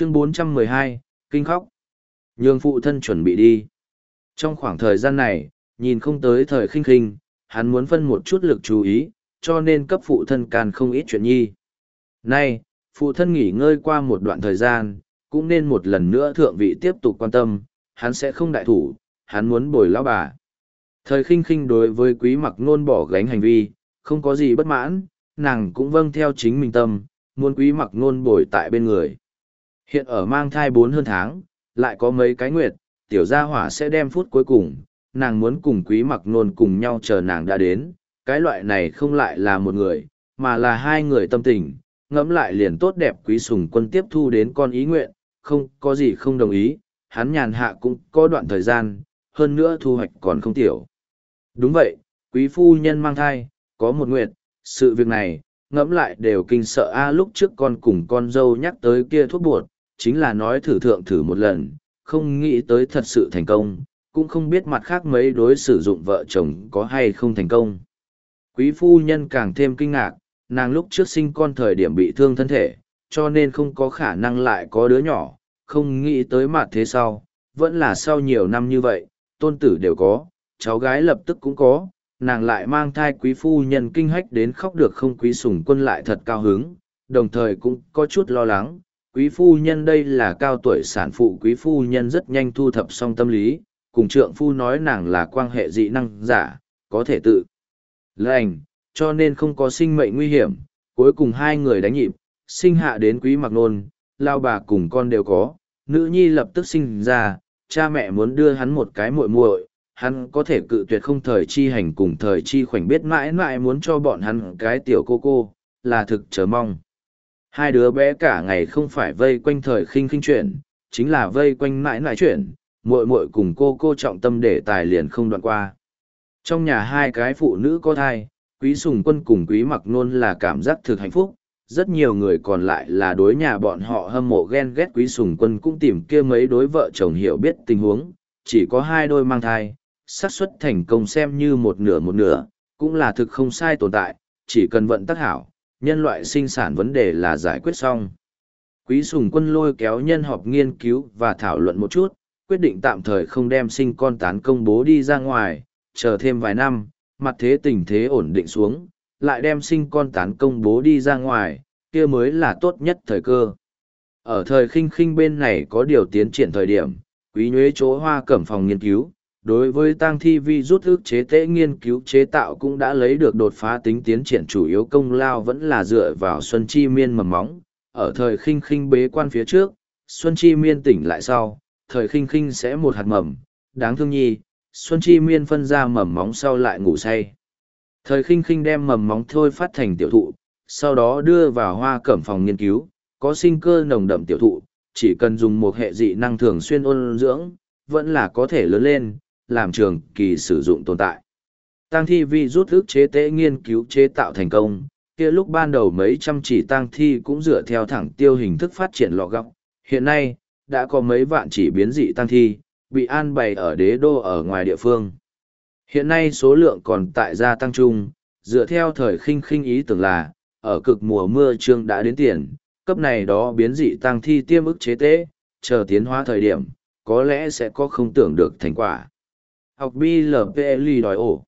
Chương 412, Kinh khóc. Nhường phụ thân chuẩn bị đi. Trong khoảng thời gian này, nhìn không tới thời khinh khinh, hắn muốn phân một chút lực chú ý, cho nên cấp phụ thân càn không ít chuyện nhi. Nay, phụ thân nghỉ ngơi qua một đoạn thời gian, cũng nên một lần nữa thượng vị tiếp tục quan tâm, hắn sẽ không đại thủ, hắn muốn bồi lão bà. Thời khinh khinh đối với quý mặc nôn bỏ gánh hành vi, không có gì bất mãn, nàng cũng vâng theo chính mình tâm, muốn quý mặc nôn bồi tại bên người. Hiện ở mang thai bốn hơn tháng, lại có mấy cái nguyệt, tiểu gia hỏa sẽ đem phút cuối cùng, nàng muốn cùng quý mặc nôn cùng nhau chờ nàng đã đến, cái loại này không lại là một người, mà là hai người tâm tình, ngẫm lại liền tốt đẹp quý sùng quân tiếp thu đến con ý nguyện, không có gì không đồng ý, hắn nhàn hạ cũng có đoạn thời gian, hơn nữa thu hoạch còn không tiểu. Đúng vậy, quý phu nhân mang thai, có một nguyện, sự việc này, ngẫm lại đều kinh sợ a lúc trước con cùng con dâu nhắc tới kia thuốc bột, chính là nói thử thượng thử một lần, không nghĩ tới thật sự thành công, cũng không biết mặt khác mấy đối sử dụng vợ chồng có hay không thành công. Quý phu nhân càng thêm kinh ngạc, nàng lúc trước sinh con thời điểm bị thương thân thể, cho nên không có khả năng lại có đứa nhỏ, không nghĩ tới mặt thế sau, vẫn là sau nhiều năm như vậy, tôn tử đều có, cháu gái lập tức cũng có, nàng lại mang thai quý phu nhân kinh hách đến khóc được không quý sùng quân lại thật cao hứng, đồng thời cũng có chút lo lắng. Quý phu nhân đây là cao tuổi sản phụ quý phu nhân rất nhanh thu thập xong tâm lý, cùng trượng phu nói nàng là quan hệ dị năng giả, có thể tự lành, cho nên không có sinh mệnh nguy hiểm. Cuối cùng hai người đánh nhịp, sinh hạ đến quý mặc nôn, lao bà cùng con đều có, nữ nhi lập tức sinh ra, cha mẹ muốn đưa hắn một cái muội muội, hắn có thể cự tuyệt không thời chi hành cùng thời chi khoảnh biết mãi mãi muốn cho bọn hắn cái tiểu cô cô, là thực chờ mong. Hai đứa bé cả ngày không phải vây quanh thời khinh khinh chuyện, chính là vây quanh mãi mãi chuyện, muội muội cùng cô cô trọng tâm để tài liền không đoạn qua. Trong nhà hai cái phụ nữ có thai, quý sùng quân cùng quý mặc nôn là cảm giác thực hạnh phúc, rất nhiều người còn lại là đối nhà bọn họ hâm mộ ghen ghét quý sùng quân cũng tìm kia mấy đối vợ chồng hiểu biết tình huống, chỉ có hai đôi mang thai, xác suất thành công xem như một nửa một nửa, cũng là thực không sai tồn tại, chỉ cần vận tắc hảo, nhân loại sinh sản vấn đề là giải quyết xong. Quý sùng quân lôi kéo nhân họp nghiên cứu và thảo luận một chút, quyết định tạm thời không đem sinh con tán công bố đi ra ngoài, chờ thêm vài năm, mặt thế tình thế ổn định xuống, lại đem sinh con tán công bố đi ra ngoài, kia mới là tốt nhất thời cơ. Ở thời khinh khinh bên này có điều tiến triển thời điểm, quý nhuế chỗ hoa cẩm phòng nghiên cứu, đối với tang thi vi rút ức chế tễ nghiên cứu chế tạo cũng đã lấy được đột phá tính tiến triển chủ yếu công lao vẫn là dựa vào Xuân Chi Miên mầm móng. Ở thời khinh khinh bế quan phía trước, Xuân Chi Miên tỉnh lại sau, thời khinh khinh sẽ một hạt mầm, đáng thương nhi, Xuân Chi Miên phân ra mầm móng sau lại ngủ say. Thời khinh khinh đem mầm móng thôi phát thành tiểu thụ, sau đó đưa vào hoa cẩm phòng nghiên cứu, có sinh cơ nồng đậm tiểu thụ, chỉ cần dùng một hệ dị năng thường xuyên ôn dưỡng, vẫn là có thể lớn lên, làm trường kỳ sử dụng tồn tại. Tăng thi vi rút ức chế tế nghiên cứu chế tạo thành công, kia lúc ban đầu mấy trăm chỉ tăng thi cũng dựa theo thẳng tiêu hình thức phát triển lọ gọng. Hiện nay, đã có mấy vạn chỉ biến dị tăng thi, bị an bày ở đế đô ở ngoài địa phương. Hiện nay số lượng còn tại gia tăng chung, dựa theo thời khinh khinh ý tưởng là, ở cực mùa mưa trương đã đến tiền, cấp này đó biến dị tăng thi tiêm ức chế tế, chờ tiến hóa thời điểm, có lẽ sẽ có không tưởng được thành quả. Học BLPLI đòi ổ.